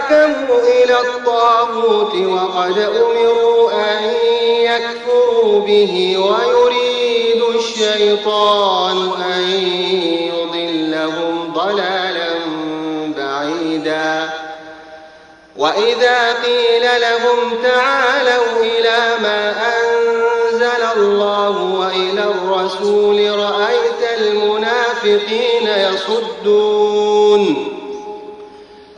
يتحاكموا إلى الطاغوت وقد أمروا أن يكفروا به ويريد الشيطان أن يضلهم ضلالا بعيدا. وإذا قيل لهم تعالوا إلى ما أنزل الله وإلى الرسول رأيت المنافقين يصدون.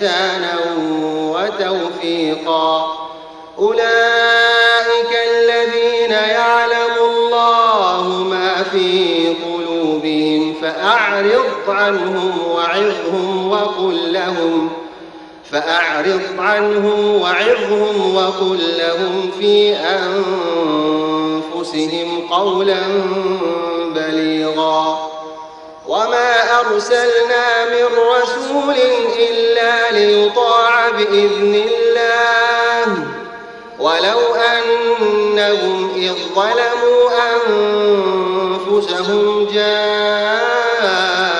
إحسانا وتوفيقا. أولئك الذين يعلم الله ما في قلوبهم فأعرض عنهم وعظهم وقل لهم فأعرض عنهم وعظهم وقل لهم في أنفسهم قولا بليغا. وما أرسلنا من رسول إلا ليطاع بإذن الله. ولو أنهم إذ ظلموا أنفسهم جاءوك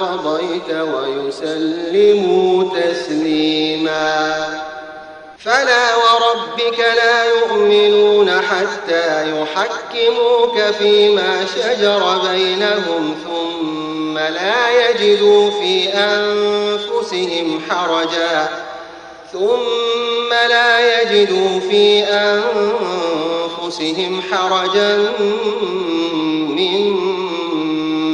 قضيت ويسلموا تسليما. فلا وربك لا يؤمنون حتى يحكموك فيما شجر بينهم ثم لا يجدوا في أنفسهم حرجا. ثم لا يجدوا في أنفسهم حرجا مما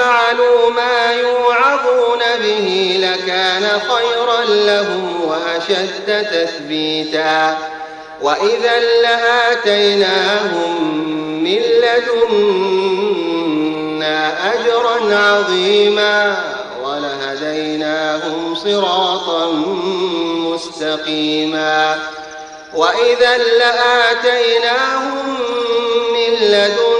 فعلوا ما يوعظون به لكان خيرا لهم وأشد تثبيتا. وإذا لآتيناهم من لدنا أجرا عظيما ولهديناهم صراطا مستقيما. وإذا لآتيناهم من لدنا